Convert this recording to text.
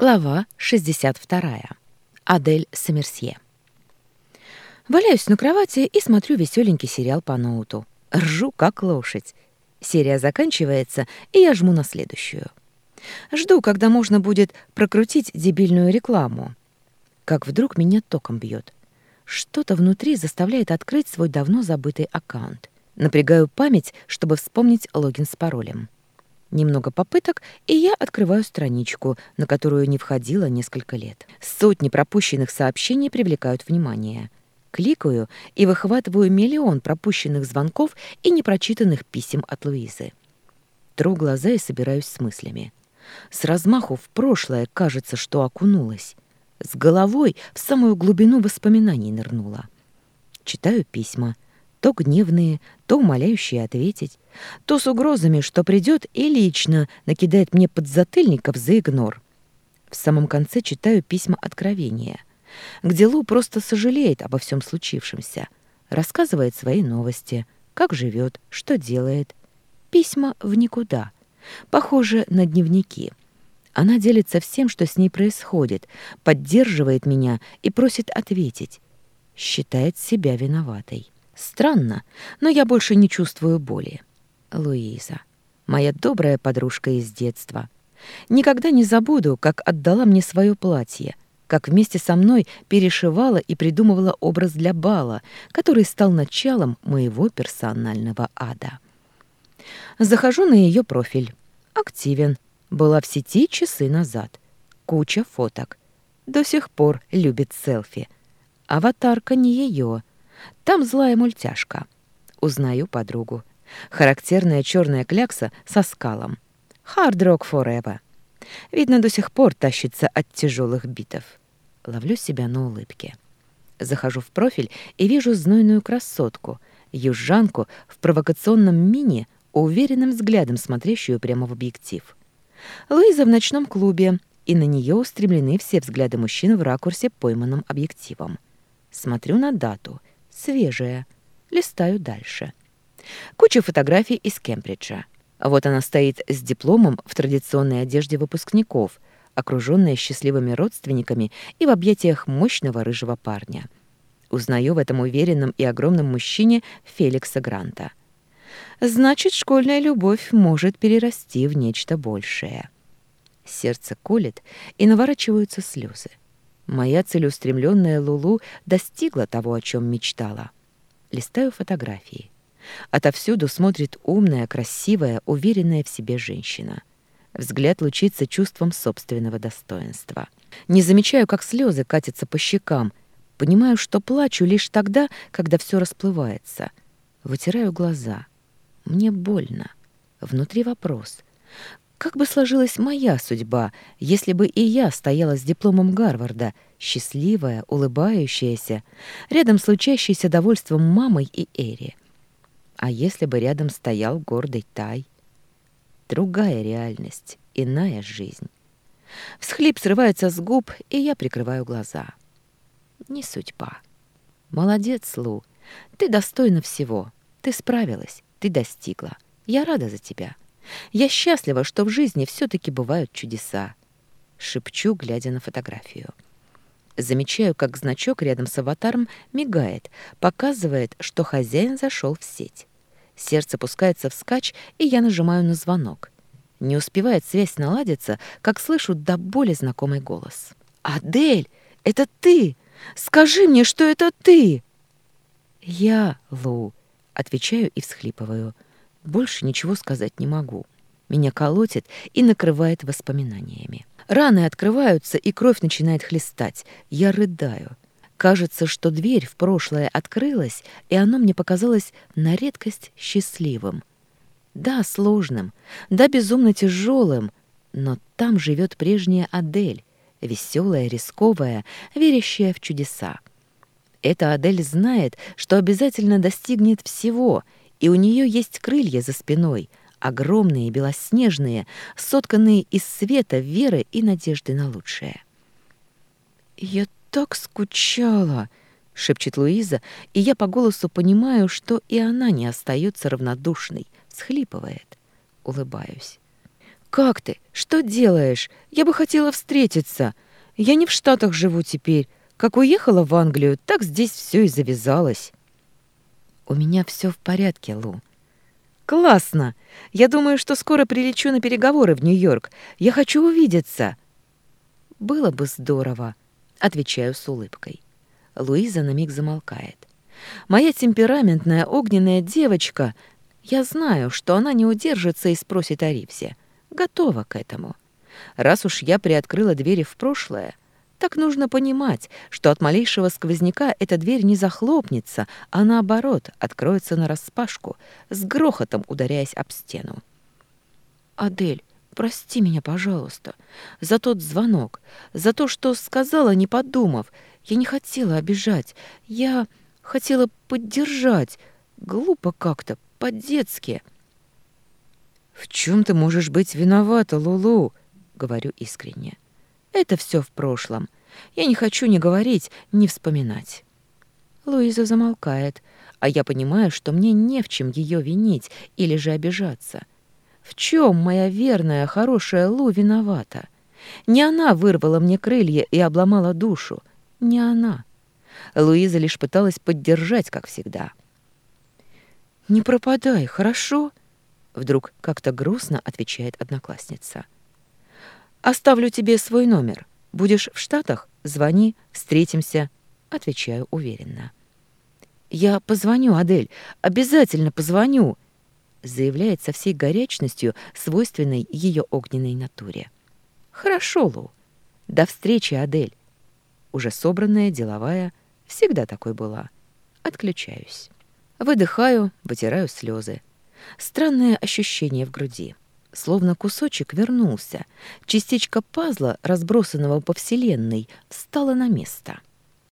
Глава 62. Адель Сомерсье. Валяюсь на кровати и смотрю веселенький сериал по ноуту. Ржу, как лошадь. Серия заканчивается, и я жму на следующую. Жду, когда можно будет прокрутить дебильную рекламу. Как вдруг меня током бьет. Что-то внутри заставляет открыть свой давно забытый аккаунт. Напрягаю память, чтобы вспомнить логин с паролем. Немного попыток, и я открываю страничку, на которую не входила несколько лет. Сотни пропущенных сообщений привлекают внимание. Кликаю и выхватываю миллион пропущенных звонков и непрочитанных писем от Луизы. Тру глаза и собираюсь с мыслями. С размаху в прошлое кажется, что окунулась. С головой в самую глубину воспоминаний нырнула. Читаю письма — то гневные, то умоляющие ответить, то с угрозами, что придет и лично накидает мне подзатыльников за игнор. В самом конце читаю письма откровения, где Лу просто сожалеет обо всем случившемся, рассказывает свои новости, как живет, что делает. Письма в никуда, похоже на дневники. Она делится всем, что с ней происходит, поддерживает меня и просит ответить. Считает себя виноватой. Странно, но я больше не чувствую боли. Луиза, моя добрая подружка из детства. Никогда не забуду, как отдала мне свое платье, как вместе со мной перешивала и придумывала образ для бала, который стал началом моего персонального ада. Захожу на ее профиль. Активен. Была в сети часы назад. Куча фоток. До сих пор любит селфи. Аватарка не ее, там злая мультяшка. Узнаю подругу. Характерная черная клякса со скалом. Hard Rock Forever. Видно, до сих пор тащится от тяжелых битов. Ловлю себя на улыбке. Захожу в профиль и вижу знойную красотку, южанку в провокационном мини, уверенным взглядом смотрящую прямо в объектив. Луиза в ночном клубе, и на нее устремлены все взгляды мужчин в ракурсе пойманным объективом. Смотрю на дату свежая. Листаю дальше. Куча фотографий из Кембриджа. Вот она стоит с дипломом в традиционной одежде выпускников, окруженная счастливыми родственниками и в объятиях мощного рыжего парня. Узнаю в этом уверенном и огромном мужчине Феликса Гранта. Значит, школьная любовь может перерасти в нечто большее. Сердце колет, и наворачиваются слезы. Моя целеустремленная Лулу достигла того, о чем мечтала. Листаю фотографии. Отовсюду смотрит умная, красивая, уверенная в себе женщина. Взгляд лучится чувством собственного достоинства. Не замечаю, как слезы катятся по щекам. Понимаю, что плачу лишь тогда, когда все расплывается. Вытираю глаза. Мне больно. Внутри вопрос. Как бы сложилась моя судьба, если бы и я стояла с дипломом Гарварда, счастливая, улыбающаяся, рядом с лучащейся довольством мамой и Эри? А если бы рядом стоял гордый Тай? Другая реальность, иная жизнь. Всхлип срывается с губ, и я прикрываю глаза. Не судьба. Молодец, Лу. Ты достойна всего. Ты справилась, ты достигла. Я рада за тебя. — я счастлива, что в жизни все-таки бывают чудеса. Шепчу, глядя на фотографию. Замечаю, как значок рядом с аватаром мигает, показывает, что хозяин зашел в сеть. Сердце пускается вскачь, и я нажимаю на звонок. Не успевает связь наладиться, как слышу до боли знакомый голос. «Адель, это ты! Скажи мне, что это ты!» «Я, Лу», — отвечаю и всхлипываю. Больше ничего сказать не могу. Меня колотит и накрывает воспоминаниями. Раны открываются, и кровь начинает хлестать. Я рыдаю. Кажется, что дверь в прошлое открылась, и оно мне показалось на редкость счастливым. Да, сложным, да, безумно тяжелым, но там живет прежняя Адель, веселая, рисковая, верящая в чудеса. Эта Адель знает, что обязательно достигнет всего — и у нее есть крылья за спиной, огромные, белоснежные, сотканные из света, веры и надежды на лучшее. «Я так скучала!» — шепчет Луиза, и я по голосу понимаю, что и она не остается равнодушной, схлипывает. Улыбаюсь. «Как ты? Что делаешь? Я бы хотела встретиться. Я не в Штатах живу теперь. Как уехала в Англию, так здесь все и завязалось». «У меня все в порядке, Лу». «Классно! Я думаю, что скоро прилечу на переговоры в Нью-Йорк. Я хочу увидеться». «Было бы здорово», — отвечаю с улыбкой. Луиза на миг замолкает. «Моя темпераментная огненная девочка, я знаю, что она не удержится и спросит о Ривзе. Готова к этому. Раз уж я приоткрыла двери в прошлое, так нужно понимать, что от малейшего сквозняка эта дверь не захлопнется, а наоборот откроется нараспашку, с грохотом ударяясь об стену. «Адель, прости меня, пожалуйста, за тот звонок, за то, что сказала, не подумав. Я не хотела обижать, я хотела поддержать. Глупо как-то, по-детски». «В чем ты можешь быть виновата, Лулу?» — говорю искренне. Это все в прошлом. Я не хочу ни говорить, ни вспоминать. Луиза замолкает, а я понимаю, что мне не в чем ее винить или же обижаться. В чем моя верная, хорошая Лу виновата? Не она вырвала мне крылья и обломала душу. Не она. Луиза лишь пыталась поддержать, как всегда. «Не пропадай, хорошо?» Вдруг как-то грустно отвечает одноклассница. — Оставлю тебе свой номер. Будешь в Штатах? Звони, встретимся. Отвечаю уверенно. Я позвоню, Адель, обязательно позвоню, заявляет со всей горячностью, свойственной ее огненной натуре. Хорошо, Лу. До встречи, Адель. Уже собранная, деловая, всегда такой была. Отключаюсь. Выдыхаю, вытираю слезы. Странное ощущение в груди словно кусочек вернулся. Частичка пазла, разбросанного по Вселенной, встала на место.